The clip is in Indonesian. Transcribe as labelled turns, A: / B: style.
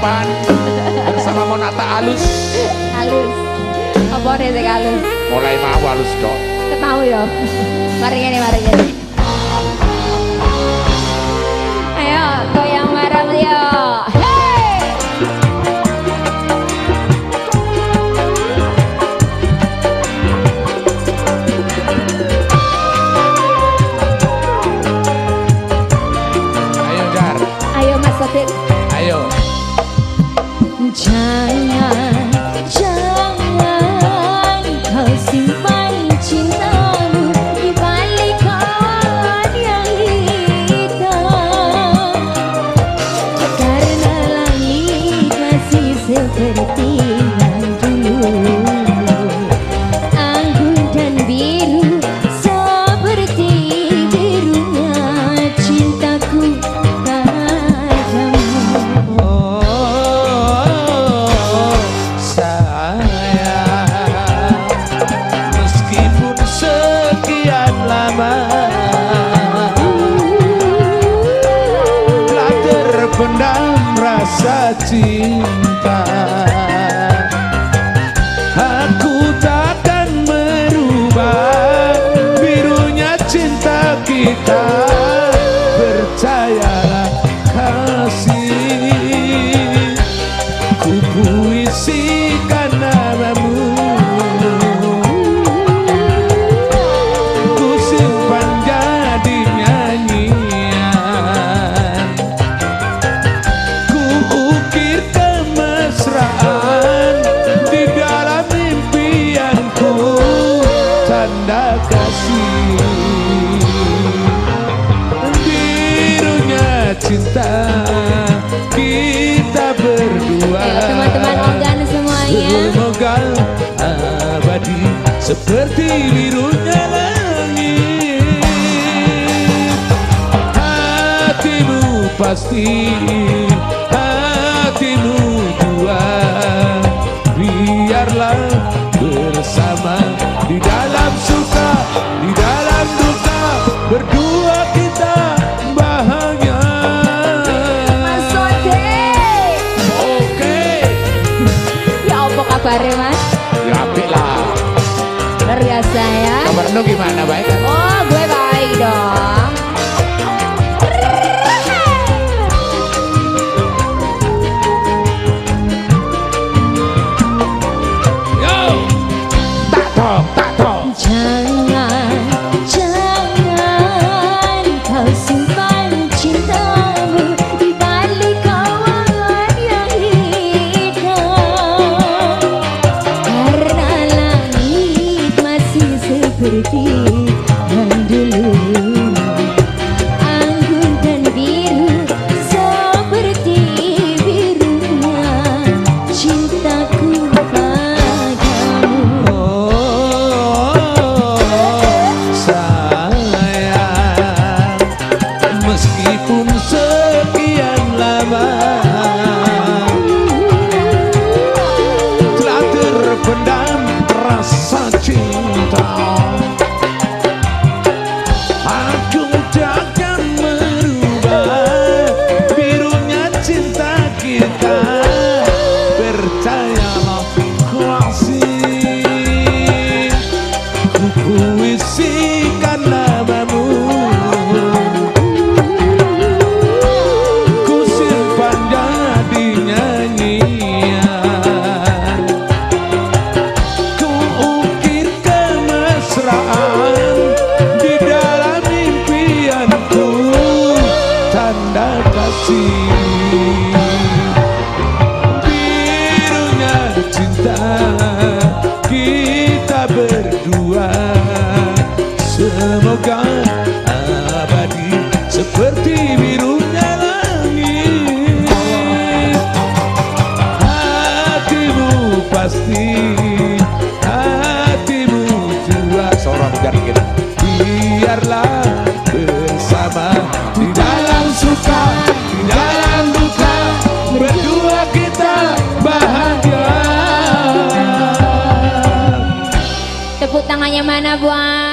A: depan bersama Monata Alus.
B: Alus. Apa nih sih alus?
A: Mulai mau alus dong.
B: Ketau ya. Mari ngene ya, mari ngene.
A: pendam rasa cinta. tanda kasih. Birunya cinta kita berdua.
B: Teman-teman semuanya.
A: Semoga abadi seperti birunya langit. Hatimu pasti Anu gimana baik?
B: Oh. Come seperti birunya
A: langit. Hatimu pasti hatimu jua seorang kita biarlah bersama di dalam suka di dalam duka. Berdua kita bahagia.
B: Tepuk tangannya mana buat